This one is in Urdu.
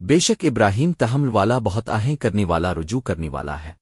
بے شک ابراہیم تحمل والا بہت آہیں کرنے والا رجوع کرنے والا ہے۔